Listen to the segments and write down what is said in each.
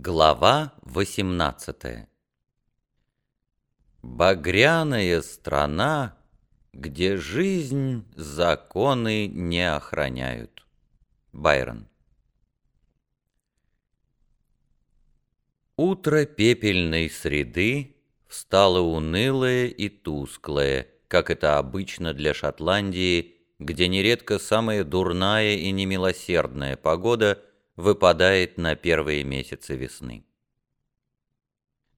Глава 18 Багряная страна, где жизнь законы не охраняют. Байрон Утро пепельной среды встало унылое и тусклое, как это обычно для Шотландии, где нередко самая дурная и немилосердная погода – выпадает на первые месяцы весны.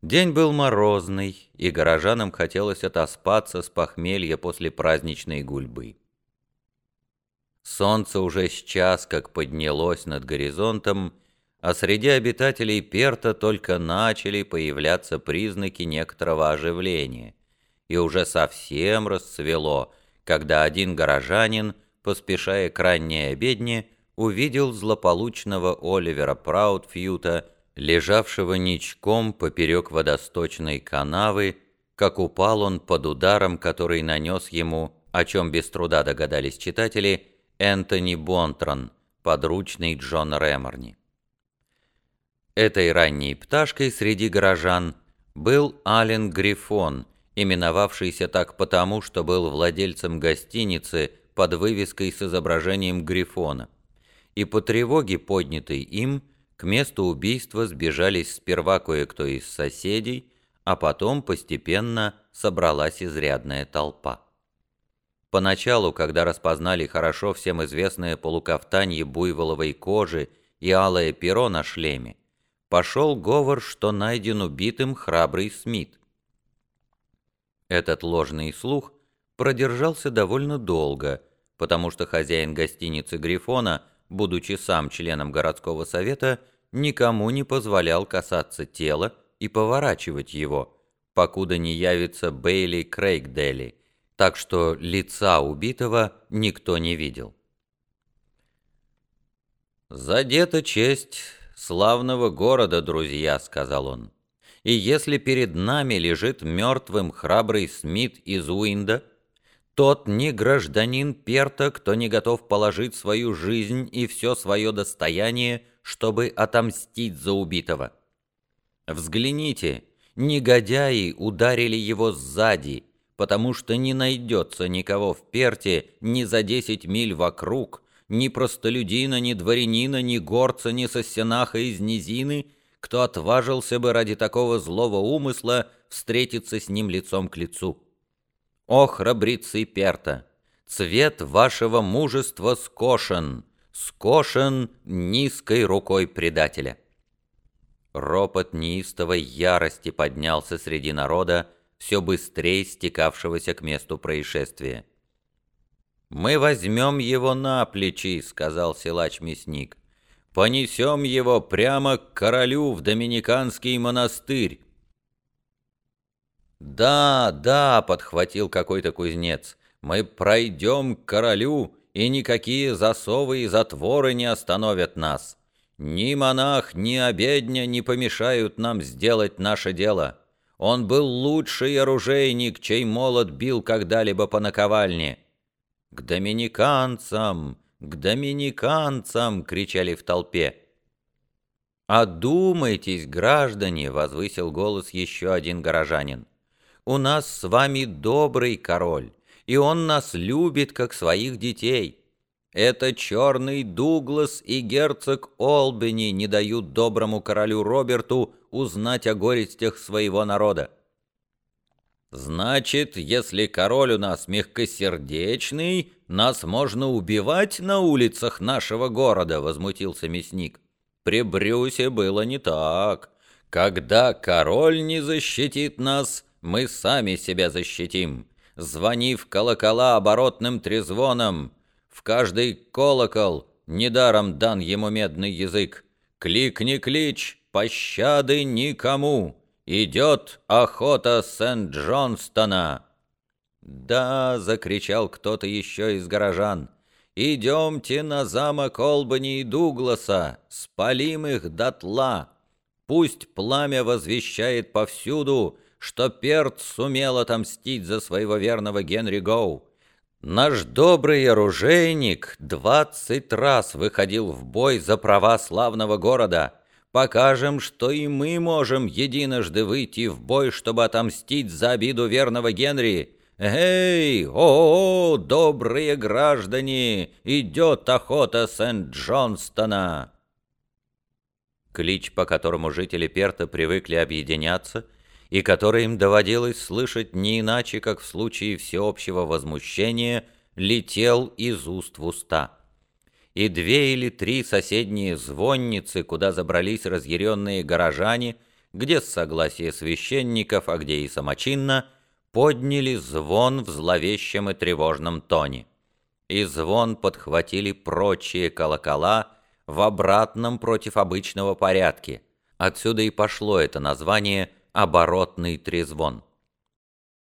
День был морозный, и горожанам хотелось отоспаться с похмелья после праздничной гульбы. Солнце уже сейчас как поднялось над горизонтом, а среди обитателей Перта только начали появляться признаки некоторого оживления, и уже совсем расцвело, когда один горожанин, поспешая к ранней обедне, увидел злополучного Оливера Праудфьюта, лежавшего ничком поперек водосточной канавы, как упал он под ударом, который нанес ему, о чем без труда догадались читатели, Энтони Бонтрон, подручный Джона Рэморни. Этой ранней пташкой среди горожан был Ален Грифон, именовавшийся так потому, что был владельцем гостиницы под вывеской с изображением Грифона и по тревоге, поднятой им, к месту убийства сбежались сперва кое-кто из соседей, а потом постепенно собралась изрядная толпа. Поначалу, когда распознали хорошо всем известное полукафтанье буйволовой кожи и алое перо на шлеме, пошел говор, что найден убитым храбрый Смит. Этот ложный слух продержался довольно долго, потому что хозяин гостиницы «Грифона» будучи сам членом городского совета, никому не позволял касаться тела и поворачивать его, покуда не явится Бейли Крейгдели, так что лица убитого никто не видел. «Задета честь славного города, друзья», — сказал он. «И если перед нами лежит мертвым храбрый Смит из Уинда, тот не гражданин Перта, кто не готов положить свою жизнь и все свое достояние, чтобы отомстить за убитого. Взгляните, негодяи ударили его сзади, потому что не найдется никого в Перте ни за десять миль вокруг, ни простолюдина, ни дворянина, ни горца, ни сосенаха из низины, кто отважился бы ради такого злого умысла встретиться с ним лицом к лицу. О, храбрецы Перта! Цвет вашего мужества скошен, скошен низкой рукой предателя. Ропот неистовой ярости поднялся среди народа, все быстрее стекавшегося к месту происшествия. «Мы возьмем его на плечи», — сказал силач-мясник. «Понесем его прямо к королю в Доминиканский монастырь. «Да, да», — подхватил какой-то кузнец, — «мы пройдем к королю, и никакие засовы и затворы не остановят нас. Ни монах, ни обедня не помешают нам сделать наше дело. Он был лучший оружейник, чей молот бил когда-либо по наковальне». «К доминиканцам! К доминиканцам!» — кричали в толпе. «Одумайтесь, граждане!» — возвысил голос еще один горожанин у нас с вами добрый король, и он нас любит, как своих детей. Это черный Дуглас и герцог Олбени не дают доброму королю Роберту узнать о горестях своего народа. Значит, если король у нас мягкосердечный, нас можно убивать на улицах нашего города, возмутился мясник. При Брюсе было не так. Когда король не защитит нас, мы сами себя защитим. Звони в колокола оборотным трезвоном. В каждый колокол недаром дан ему медный язык. Кликни клич, пощады никому. Идет охота Сент-Джонстона. «Да!» — закричал кто-то еще из горожан. «Идемте на замок Олбани и Дугласа, спалим их дотла. Пусть пламя возвещает повсюду, что Перт сумел отомстить за своего верного Генри Гоу. Наш добрый оружейник двадцать раз выходил в бой за права славного города. покажем, что и мы можем единожды выйти в бой, чтобы отомстить за обиду верного Генри. Эй, о, -о, -о добрые граждане, идет охота Сент-Джонстона!» Клич, по которому жители Перта привыкли объединяться, и который им доводилось слышать не иначе, как в случае всеобщего возмущения, летел из уст в уста и две или три соседние звонницы, куда забрались разъяренные горожане, где с согласия священников, а где и самочинно, подняли звон в зловещем и тревожном тоне. И звон подхватили прочие колокола в обратном против обычного порядке. Отсюда и пошло это название «оборотный трезвон».